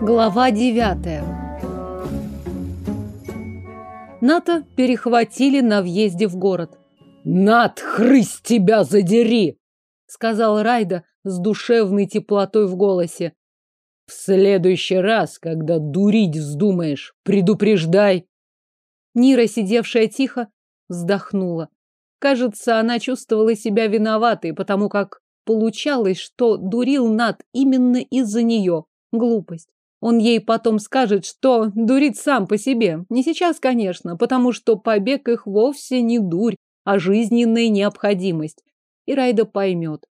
Глава девятая. Ната перехватили на въезде в город. «Нат, хрысь тебя задери!» — сказал Райда с душевной теплотой в голосе. «В следующий раз, когда дурить вздумаешь, предупреждай!» Нира, сидевшая тихо, вздохнула. Кажется, она чувствовала себя виноватой, потому как получалось, что дурил Над именно из-за нее. Глупость. Он ей потом скажет, что дурит сам по себе. Не сейчас, конечно, потому что побег их вовсе не дурь, а жизненная необходимость. И Райда поймет.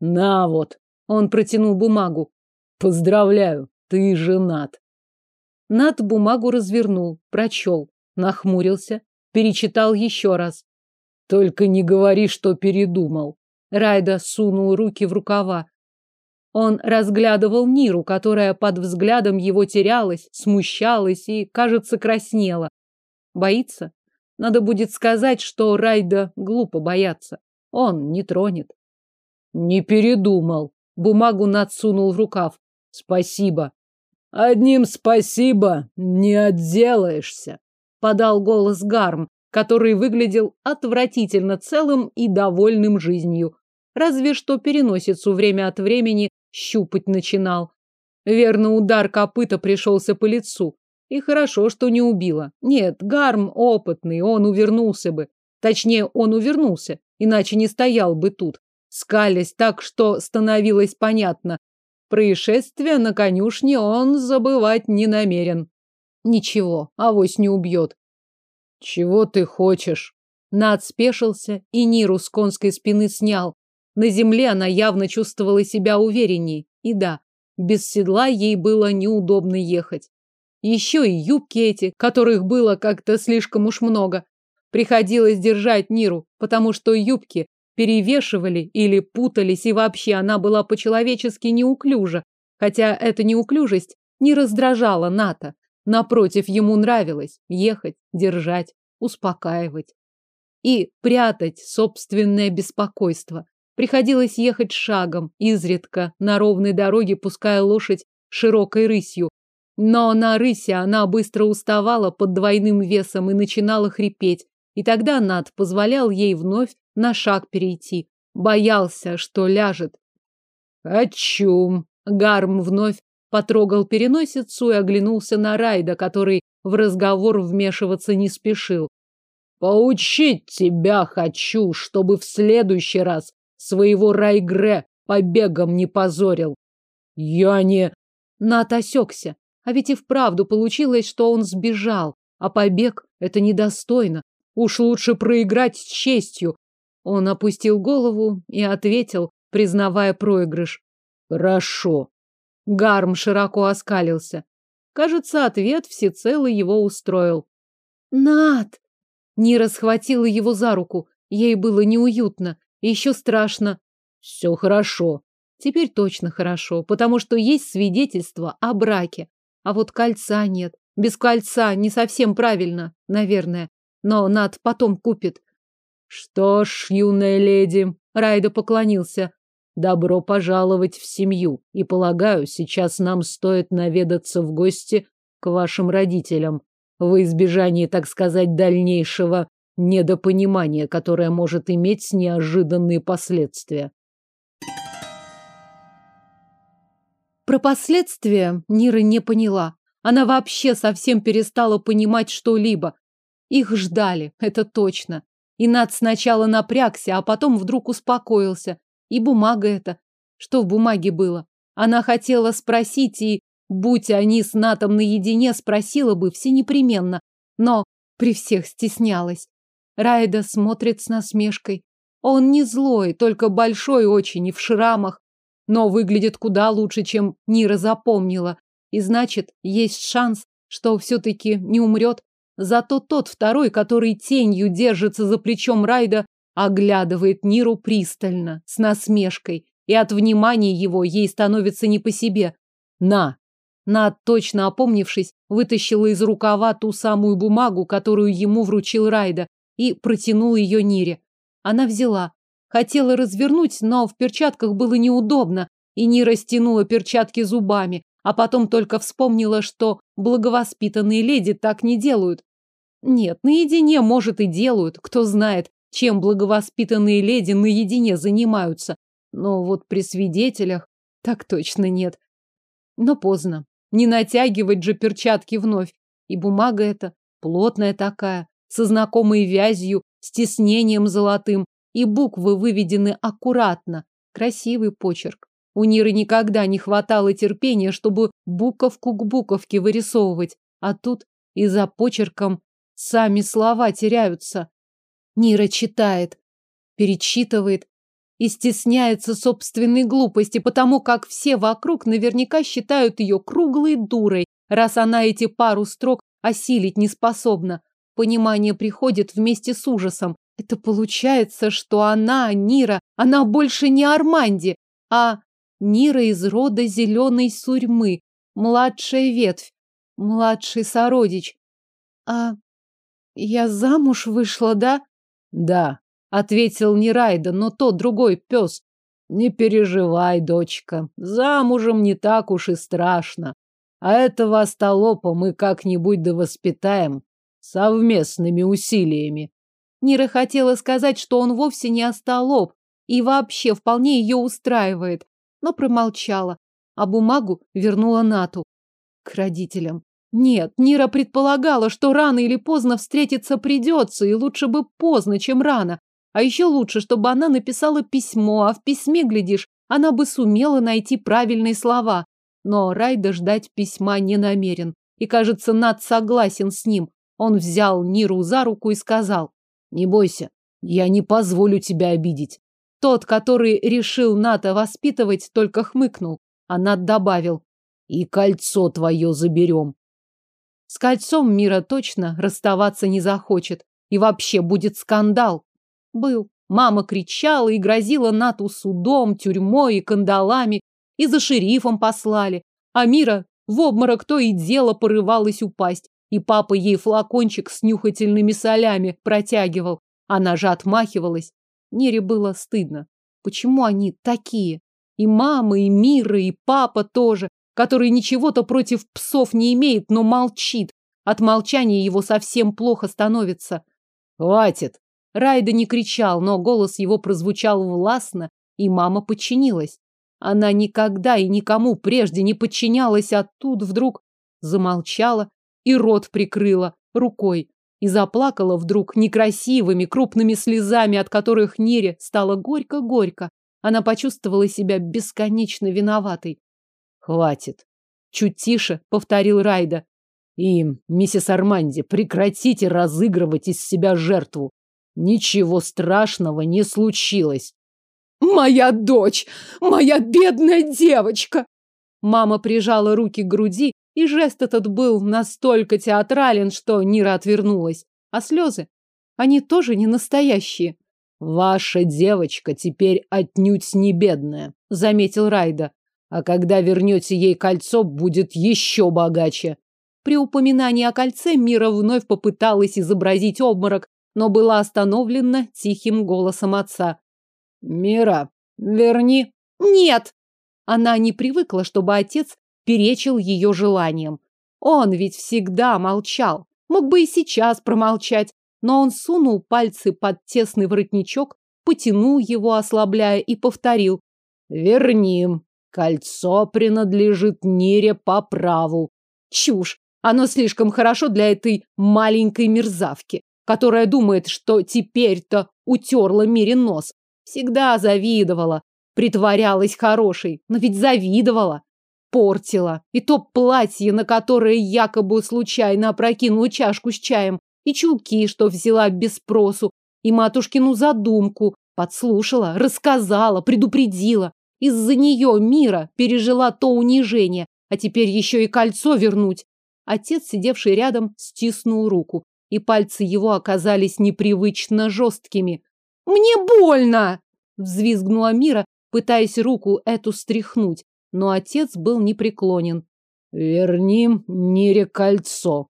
На вот. Он протянул бумагу. Поздравляю, ты женат. Над бумагу развернул, прочел, нахмурился, перечитал еще раз. Только не говори, что передумал. Райда сунул руки в рукава. Он разглядывал Ниру, которая под взглядом его терялась, смущалась и, кажется, краснела. Боится? Надо будет сказать, что Райда глупо бояться. Он не тронет. Не передумал. Бумагу надсунул в рукав. Спасибо. Одним спасибо не отделаешься. Подал голос Гарм, который выглядел отвратительно целым и довольным жизнью. Разве что переносицу время от времени щупать начинал. Верно, удар копыта пришелся по лицу. И хорошо, что не убило. Нет, Гарм опытный, он увернулся бы. Точнее, он увернулся, иначе не стоял бы тут, скалясь так, что становилось понятно. Происшествие на конюшне он забывать не намерен. Ничего, авось не убьет. Чего ты хочешь? Над спешился и Ниру с конской спины снял. На земле она явно чувствовала себя уверенней. И да, без седла ей было неудобно ехать. Еще и юбки эти, которых было как-то слишком уж много. Приходилось держать Ниру, потому что юбки перевешивали или путались, и вообще она была по-человечески неуклюжа. Хотя эта неуклюжесть не раздражала Ната. Напротив, ему нравилось ехать, держать, успокаивать и прятать собственное беспокойство. Приходилось ехать шагом, изредка, на ровной дороге, пуская лошадь широкой рысью. Но на рысе она быстро уставала под двойным весом и начинала хрипеть. И тогда Над позволял ей вновь на шаг перейти. Боялся, что ляжет. «Очум!» Гарм вновь потрогал переносицу и оглянулся на Райда, который в разговор вмешиваться не спешил. «Поучить тебя хочу, чтобы в следующий раз своего Райгре побегом не позорил. Я не...» Нат осекся. А ведь и вправду получилось, что он сбежал, а побег — это недостойно. Уж лучше проиграть с честью. Он опустил голову и ответил, признавая проигрыш. «Хорошо». Гарм широко оскалился. Кажется, ответ всецело его устроил. «Над!» Нира схватила его за руку. Ей было неуютно. Еще страшно. Все хорошо. Теперь точно хорошо, потому что есть свидетельство о браке. А вот кольца нет. Без кольца не совсем правильно, наверное. Но Над потом купит. Что ж, юная леди, Райда поклонился. Добро пожаловать в семью. И, полагаю, сейчас нам стоит наведаться в гости к вашим родителям. Во избежание, так сказать, дальнейшего недопонимание, которое может иметь неожиданные последствия. Про последствия Нира не поняла. Она вообще совсем перестала понимать что-либо. Их ждали, это точно. И Над сначала напрягся, а потом вдруг успокоился. И бумага эта. Что в бумаге было? Она хотела спросить, и, будь они с Натом наедине, спросила бы все непременно. Но при всех стеснялась. Райда смотрит с насмешкой. Он не злой, только большой очень и в шрамах, но выглядит куда лучше, чем Нира запомнила. И значит, есть шанс, что все-таки не умрет. Зато тот второй, который тенью держится за плечом Райда, оглядывает Ниру пристально, с насмешкой, и от внимания его ей становится не по себе. «На!» На, точно опомнившись, вытащила из рукава ту самую бумагу, которую ему вручил Райда, и протянул ее Нире. Она взяла. Хотела развернуть, но в перчатках было неудобно, и Нира стянула перчатки зубами, а потом только вспомнила, что благовоспитанные леди так не делают. Нет, наедине, может, и делают, кто знает, чем благовоспитанные леди наедине занимаются. Но вот при свидетелях так точно нет. Но поздно. Не натягивать же перчатки вновь. И бумага эта плотная такая, со знакомой вязью, с тиснением золотым, и буквы выведены аккуратно. Красивый почерк. У Ниры никогда не хватало терпения, чтобы буковку к буковке вырисовывать, а тут и за почерком сами слова теряются. Нира читает, перечитывает и стесняется собственной глупости, потому как все вокруг наверняка считают ее круглой дурой, раз она эти пару строк осилить не способна. Понимание приходит вместе с ужасом. Это получается, что она, Нира, она больше не Арманди, а Нира из рода зеленой сурьмы, младшая ветвь, младший сородич. А я замуж вышла, да? Да, ответил Нирайда, но тот другой пес. Не переживай, дочка, замужем не так уж и страшно. А этого остолопа мы как-нибудь довоспитаем совместными усилиями. Нира хотела сказать, что он вовсе не остолоп и вообще вполне ее устраивает, но промолчала, а бумагу вернула Нату. К родителям. Нет, Нира предполагала, что рано или поздно встретиться придется, и лучше бы поздно, чем рано. А еще лучше, чтобы она написала письмо, а в письме, глядишь, она бы сумела найти правильные слова. Но Райда ждать письма не намерен. И, кажется, Над согласен с ним. Он взял Ниру за руку и сказал, «Не бойся, я не позволю тебя обидеть. Тот, который решил Ната воспитывать, только хмыкнул, а Нат добавил. И кольцо твое заберем. С кольцом Мира точно расставаться не захочет. И вообще будет скандал. Был. Мама кричала и грозила Нату судом, тюрьмой и кандалами. И за шерифом послали. А Мира в обморок то и дело порывалась упасть. И папа ей флакончик с нюхательными солями протягивал. Она же отмахивалась. Нере было стыдно. Почему они такие? И мама, и Мира, и папа тоже, который ничего-то против псов не имеет, но молчит. От молчания его совсем плохо становится. Хватит. Райда не кричал, но голос его прозвучал властно, и мама подчинилась. Она никогда и никому прежде не подчинялась, а тут вдруг замолчала и рот прикрыла рукой и заплакала вдруг некрасивыми крупными слезами, от которых Нере стало горько-горько. Она почувствовала себя бесконечно виноватой. Хватит. Чуть тише повторил Райда. И, миссис Арманди, прекратите разыгрывать из себя жертву. Ничего страшного не случилось. Моя дочь! Моя бедная девочка! Мама прижала руки к груди и жест этот был настолько театрален, что Нира отвернулась. А слезы? Они тоже не настоящие. Ваша девочка теперь отнюдь не бедная, заметил Райда. А когда вернете ей кольцо, будет еще богаче. При упоминании о кольце Мира вновь попыталась изобразить обморок, но была остановлена тихим голосом отца. Мира, верни. Нет! Она не привыкла, чтобы отец перечил ее желаниям. Он ведь всегда молчал. Мог бы и сейчас промолчать, но он сунул пальцы под тесный воротничок, потянул его, ослабляя, и повторил. «Верни. Кольцо принадлежит Нире по праву». Чушь. Оно слишком хорошо для этой маленькой мерзавки, которая думает, что теперь-то утерла Мире нос. Всегда завидовала, притворялась хорошей, но ведь завидовала портила. И то платье, на которое якобы случайно опрокинула чашку с чаем, и чулки, что взяла без спросу, и матушкину задумку, подслушала, рассказала, предупредила. Из-за нее Мира пережила то унижение, а теперь еще и кольцо вернуть. Отец, сидевший рядом, стиснул руку, и пальцы его оказались непривычно жесткими. «Мне больно!» – взвизгнула Мира, пытаясь руку эту стряхнуть но отец был непреклонен. Верни Нире кольцо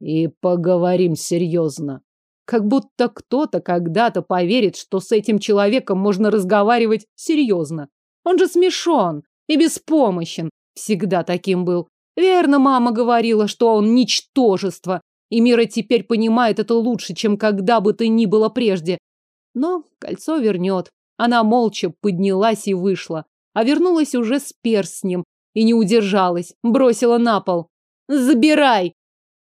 и поговорим серьезно. Как будто кто-то когда-то поверит, что с этим человеком можно разговаривать серьезно. Он же смешон и беспомощен, всегда таким был. Верно, мама говорила, что он ничтожество, и Мира теперь понимает это лучше, чем когда бы то ни было прежде. Но кольцо вернет. Она молча поднялась и вышла, а вернулась уже с перстнем и не удержалась, бросила на пол. «Забирай!»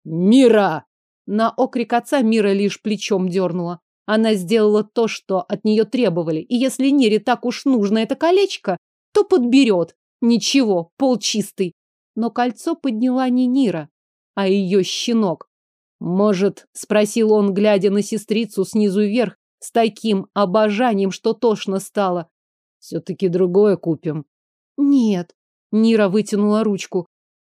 «Мира!» На окрик отца Мира лишь плечом дернула. Она сделала то, что от нее требовали, и если Нире так уж нужно это колечко, то подберет. Ничего, пол чистый. Но кольцо подняла не Нира, а ее щенок. «Может, — спросил он, глядя на сестрицу снизу вверх, с таким обожанием, что тошно стало. Все-таки другое купим. Нет. Нира вытянула ручку.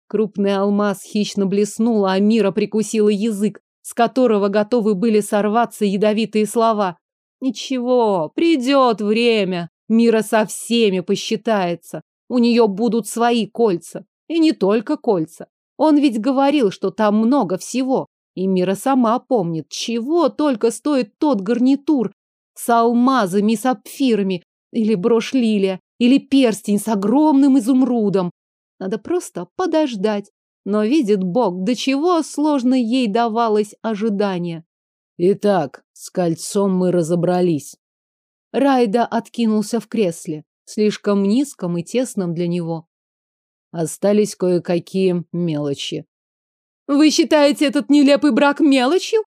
Крупный алмаз хищно блеснул, а Мира прикусила язык, с которого готовы были сорваться ядовитые слова. Ничего, придет время. Мира со всеми посчитается. У нее будут свои кольца. И не только кольца. Он ведь говорил, что там много всего. И Мира сама помнит, чего только стоит тот гарнитур с алмазами и сапфирами, или брошь лилия, или перстень с огромным изумрудом. Надо просто подождать. Но видит Бог, до чего сложно ей давалось ожидание. Итак, с кольцом мы разобрались. Райда откинулся в кресле, слишком низком и тесном для него. Остались кое-какие мелочи. Вы считаете этот нелепый брак мелочью?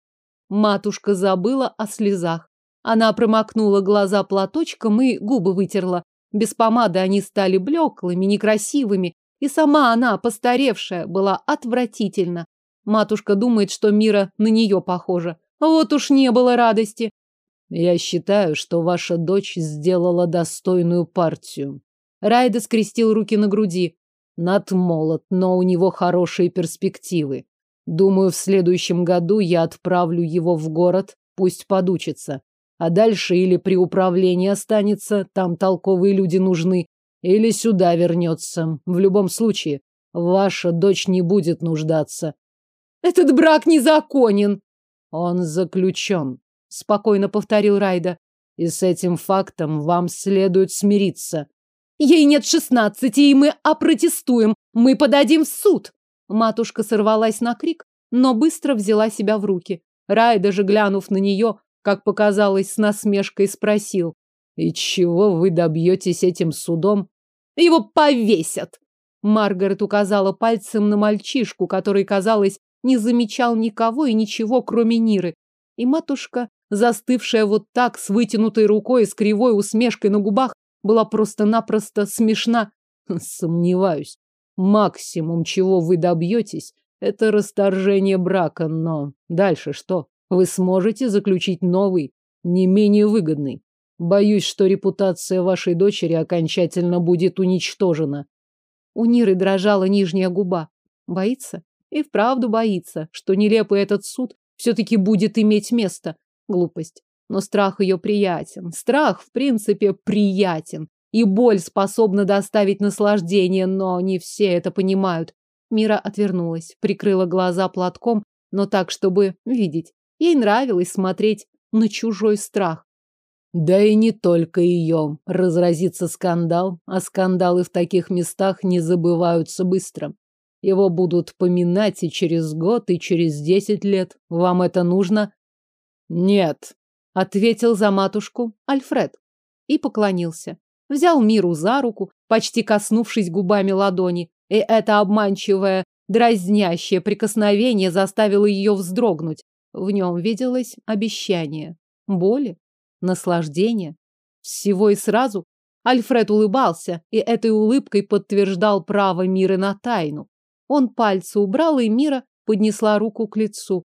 Матушка забыла о слезах. Она промокнула глаза платочком и губы вытерла. Без помады они стали блеклыми, некрасивыми, и сама она, постаревшая, была отвратительна. Матушка думает, что Мира на нее похожа. Вот уж не было радости. Я считаю, что ваша дочь сделала достойную партию. Райда скрестил руки на груди. Над молод, но у него хорошие перспективы. Думаю, в следующем году я отправлю его в город, пусть подучится. А дальше или при управлении останется, там толковые люди нужны, или сюда вернется. В любом случае, ваша дочь не будет нуждаться. Этот брак незаконен. Он заключен, спокойно повторил Райда. И с этим фактом вам следует смириться. Ей нет шестнадцати, и мы опротестуем. Мы подадим в суд. Матушка сорвалась на крик, но быстро взяла себя в руки. Рай, даже глянув на нее, как показалось, с насмешкой спросил. «И чего вы добьетесь этим судом?» «Его повесят!» Маргарет указала пальцем на мальчишку, который, казалось, не замечал никого и ничего, кроме Ниры. И матушка, застывшая вот так, с вытянутой рукой и с кривой усмешкой на губах, была просто-напросто смешна. Сомневаюсь. Максимум, чего вы добьетесь, это расторжение брака, но дальше что? Вы сможете заключить новый, не менее выгодный. Боюсь, что репутация вашей дочери окончательно будет уничтожена. У Ниры дрожала нижняя губа. Боится? И вправду боится, что нелепый этот суд все-таки будет иметь место. Глупость. Но страх ее приятен. Страх, в принципе, приятен. И боль способна доставить наслаждение, но не все это понимают. Мира отвернулась, прикрыла глаза платком, но так, чтобы видеть. Ей нравилось смотреть на чужой страх. Да и не только ее. Разразится скандал, а скандалы в таких местах не забываются быстро. Его будут поминать и через год, и через десять лет. Вам это нужно? Нет, ответил за матушку Альфред и поклонился взял Миру за руку, почти коснувшись губами ладони, и это обманчивое, дразнящее прикосновение заставило ее вздрогнуть. В нем виделось обещание, боли, наслаждение. Всего и сразу. Альфред улыбался, и этой улыбкой подтверждал право Миры на тайну. Он пальцы убрал, и Мира поднесла руку к лицу.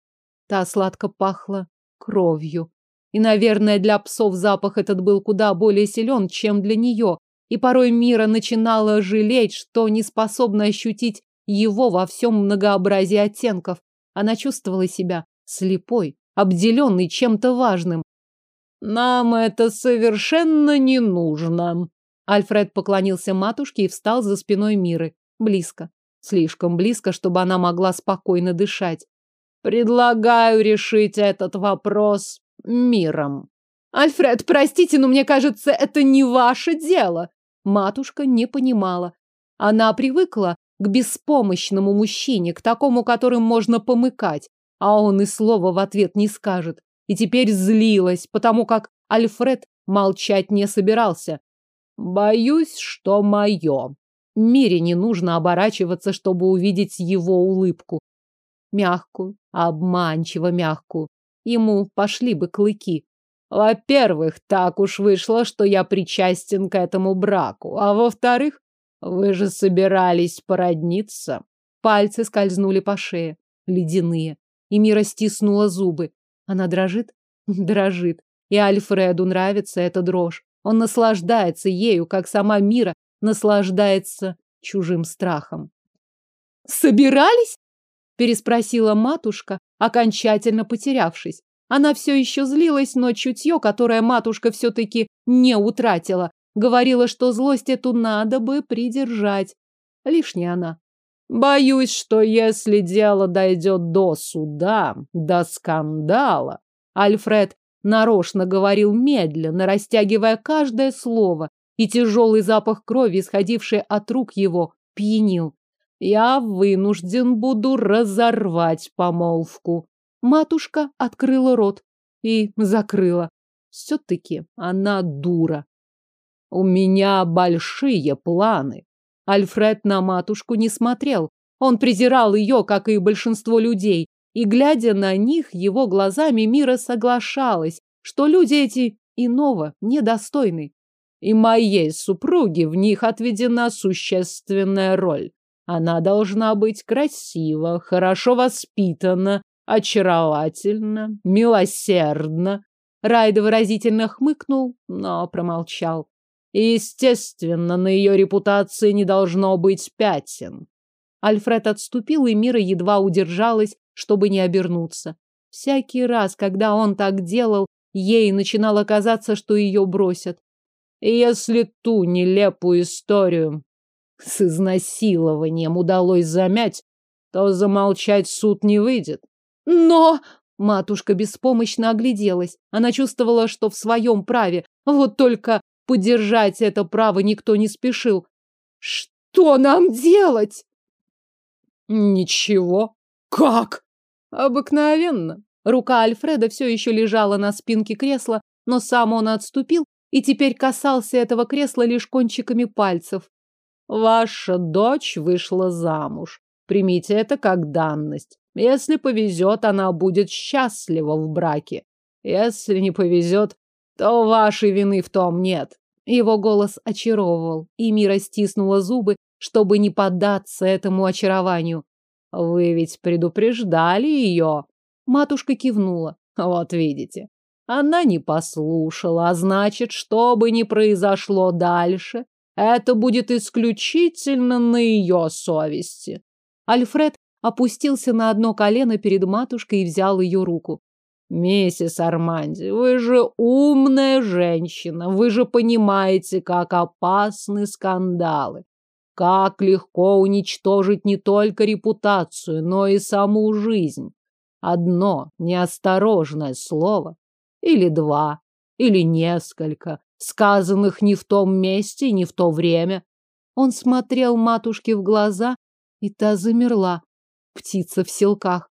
Та сладко пахла кровью. И, наверное, для псов запах этот был куда более силен, чем для нее. И порой Мира начинала жалеть, что не способна ощутить его во всем многообразии оттенков. Она чувствовала себя слепой, обделенной чем-то важным. «Нам это совершенно не нужно». Альфред поклонился матушке и встал за спиной Миры. Близко. Слишком близко, чтобы она могла спокойно дышать. «Предлагаю решить этот вопрос миром. Альфред, простите, но мне кажется, это не ваше дело. Матушка не понимала. Она привыкла к беспомощному мужчине, к такому, которым можно помыкать, а он и слова в ответ не скажет. И теперь злилась, потому как Альфред молчать не собирался. Боюсь, что мое. Мире не нужно оборачиваться, чтобы увидеть его улыбку. Мягкую, обманчиво мягкую. Ему пошли бы клыки. Во-первых, так уж вышло, что я причастен к этому браку. А во-вторых, вы же собирались породниться. Пальцы скользнули по шее, ледяные. И Мира стиснула зубы. Она дрожит? Дрожит. И Альфреду нравится эта дрожь. Он наслаждается ею, как сама Мира наслаждается чужим страхом. «Собирались?» – переспросила матушка, окончательно потерявшись. Она все еще злилась, но чутье, которое матушка все-таки не утратила, говорила, что злость эту надо бы придержать. Лишняя она. Боюсь, что если дело дойдет до суда, до скандала, Альфред нарочно говорил медленно, растягивая каждое слово, и тяжелый запах крови, исходивший от рук его, пьянил. Я вынужден буду разорвать помолвку. Матушка открыла рот и закрыла. Все-таки она дура. У меня большие планы. Альфред на матушку не смотрел. Он презирал ее, как и большинство людей, и, глядя на них, его глазами мира соглашалась, что люди эти иного недостойны. И моей супруге в них отведена существенная роль. Она должна быть красива, хорошо воспитана, очаровательна, милосердна. Райда выразительно хмыкнул, но промолчал. И, естественно, на ее репутации не должно быть пятен. Альфред отступил, и Мира едва удержалась, чтобы не обернуться. Всякий раз, когда он так делал, ей начинало казаться, что ее бросят. Если ту нелепую историю с изнасилованием удалось замять, то замолчать суд не выйдет. Но... Матушка беспомощно огляделась. Она чувствовала, что в своем праве. Вот только поддержать это право никто не спешил. Что нам делать? Ничего. Как? Обыкновенно. Рука Альфреда все еще лежала на спинке кресла, но сам он отступил и теперь касался этого кресла лишь кончиками пальцев. Ваша дочь вышла замуж. Примите это как данность. Если повезет, она будет счастлива в браке. Если не повезет, то вашей вины в том нет. Его голос очаровывал, и Мира стиснула зубы, чтобы не поддаться этому очарованию. Вы ведь предупреждали ее. Матушка кивнула. Вот видите. Она не послушала, а значит, что бы ни произошло дальше, это будет исключительно на ее совести. Альфред опустился на одно колено перед матушкой и взял ее руку. Миссис Арманди, вы же умная женщина, вы же понимаете, как опасны скандалы, как легко уничтожить не только репутацию, но и саму жизнь. Одно неосторожное слово, или два, или несколько, сказанных не в том месте и не в то время. Он смотрел матушке в глаза, и та замерла, птица в селках.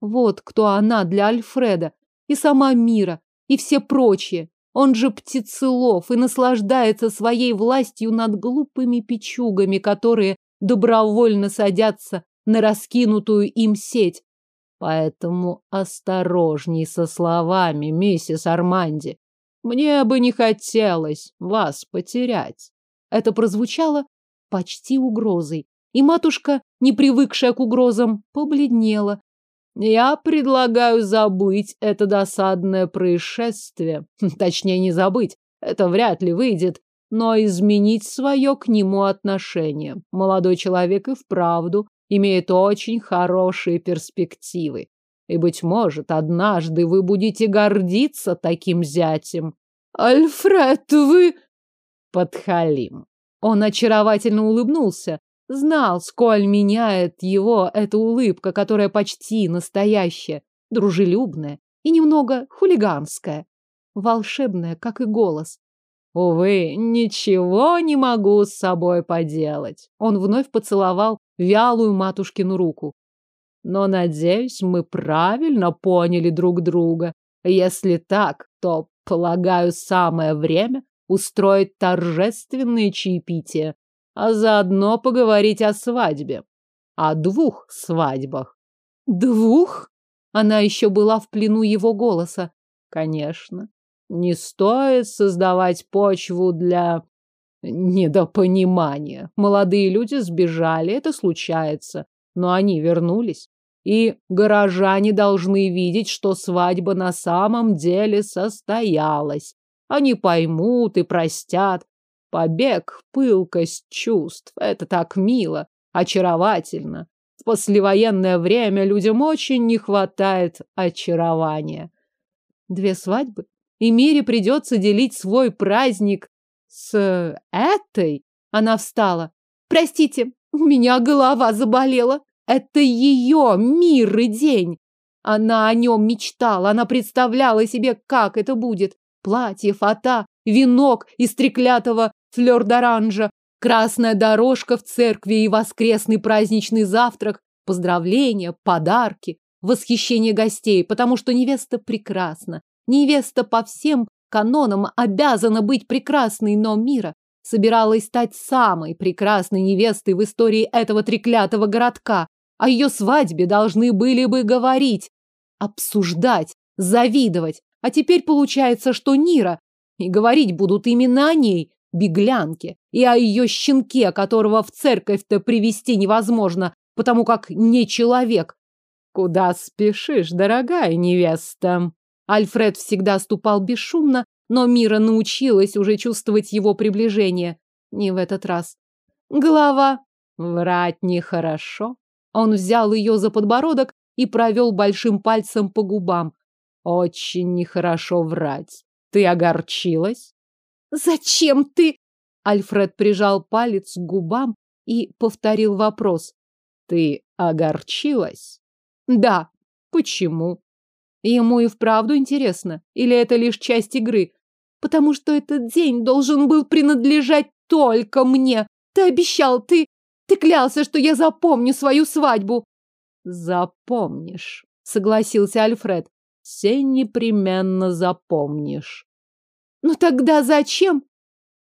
Вот кто она для Альфреда, и сама Мира, и все прочие. Он же птицелов и наслаждается своей властью над глупыми печугами, которые добровольно садятся на раскинутую им сеть. Поэтому осторожней со словами, миссис Арманди. Мне бы не хотелось вас потерять. Это прозвучало почти угрозой. И матушка, не привыкшая к угрозам, побледнела. Я предлагаю забыть это досадное происшествие. Точнее, не забыть, это вряд ли выйдет, но изменить свое к нему отношение. Молодой человек и вправду имеет очень хорошие перспективы. И, быть может, однажды вы будете гордиться таким зятем. Альфред, вы... Подхалим. Он очаровательно улыбнулся. Знал, сколь меняет его эта улыбка, которая почти настоящая, дружелюбная и немного хулиганская. Волшебная, как и голос. Увы, ничего не могу с собой поделать. Он вновь поцеловал вялую матушкину руку. Но, надеюсь, мы правильно поняли друг друга. Если так, то, полагаю, самое время устроить торжественные чаепития, а заодно поговорить о свадьбе. О двух свадьбах. Двух? Она еще была в плену его голоса. Конечно. Не стоит создавать почву для недопонимания. Молодые люди сбежали, это случается, но они вернулись. И горожане должны видеть, что свадьба на самом деле состоялась. Они поймут и простят. Побег, пылкость чувств — это так мило, очаровательно. В послевоенное время людям очень не хватает очарования. Две свадьбы? и Мире придется делить свой праздник с этой. Она встала. Простите, у меня голова заболела. Это ее мир и день. Она о нем мечтала, она представляла себе, как это будет. Платье, фата, венок из треклятого флёр-д'оранжа, красная дорожка в церкви и воскресный праздничный завтрак, поздравления, подарки, восхищение гостей, потому что невеста прекрасна, Невеста по всем канонам обязана быть прекрасной, но Мира собиралась стать самой прекрасной невестой в истории этого треклятого городка. О ее свадьбе должны были бы говорить, обсуждать, завидовать. А теперь получается, что Нира, и говорить будут именно о ней, беглянке, и о ее щенке, которого в церковь-то привести невозможно, потому как не человек. Куда спешишь, дорогая невеста? Альфред всегда ступал бесшумно, но Мира научилась уже чувствовать его приближение. Не в этот раз. Голова. Врать нехорошо. Он взял ее за подбородок и провел большим пальцем по губам. Очень нехорошо врать. Ты огорчилась? Зачем ты? Альфред прижал палец к губам и повторил вопрос. Ты огорчилась? Да. Почему? Ему и вправду интересно? Или это лишь часть игры? Потому что этот день должен был принадлежать только мне. Ты обещал, ты... Ты клялся, что я запомню свою свадьбу. Запомнишь, согласился Альфред. Все непременно запомнишь. Ну тогда зачем?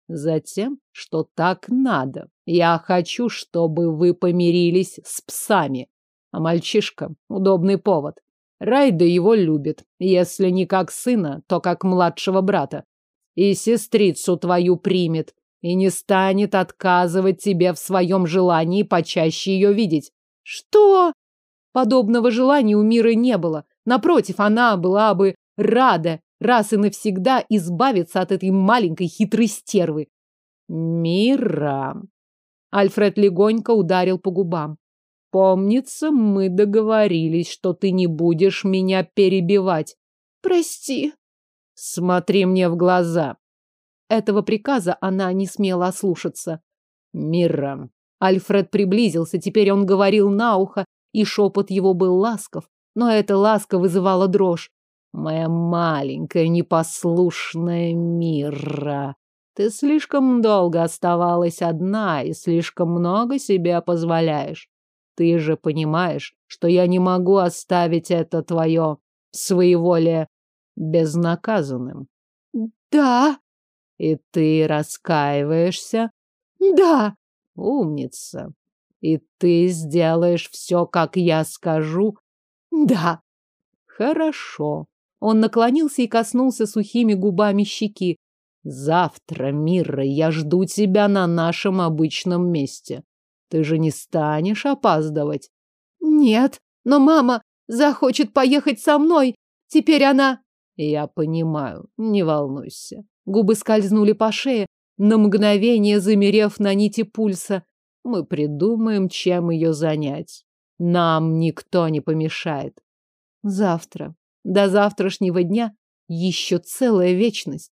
Затем, что так надо. Я хочу, чтобы вы помирились с псами. А мальчишка — удобный повод. Райда его любит, если не как сына, то как младшего брата. И сестрицу твою примет, и не станет отказывать тебе в своем желании почаще ее видеть. Что? Подобного желания у Миры не было. Напротив, она была бы рада раз и навсегда избавиться от этой маленькой хитрой стервы. Мира. Альфред легонько ударил по губам. Помнится, мы договорились, что ты не будешь меня перебивать. Прости. Смотри мне в глаза. Этого приказа она не смела ослушаться. Мира. Альфред приблизился, теперь он говорил на ухо, и шепот его был ласков, но эта ласка вызывала дрожь. Моя маленькая непослушная Мира. Ты слишком долго оставалась одна и слишком много себе позволяешь. Ты же понимаешь, что я не могу оставить это твое своеволие безнаказанным. Да. И ты раскаиваешься? Да. Умница. И ты сделаешь все, как я скажу? Да. Хорошо. Он наклонился и коснулся сухими губами щеки. Завтра, Мира, я жду тебя на нашем обычном месте. Ты же не станешь опаздывать. Нет, но мама захочет поехать со мной. Теперь она... Я понимаю, не волнуйся. Губы скользнули по шее, на мгновение замерев на нити пульса. Мы придумаем, чем ее занять. Нам никто не помешает. Завтра. До завтрашнего дня еще целая вечность.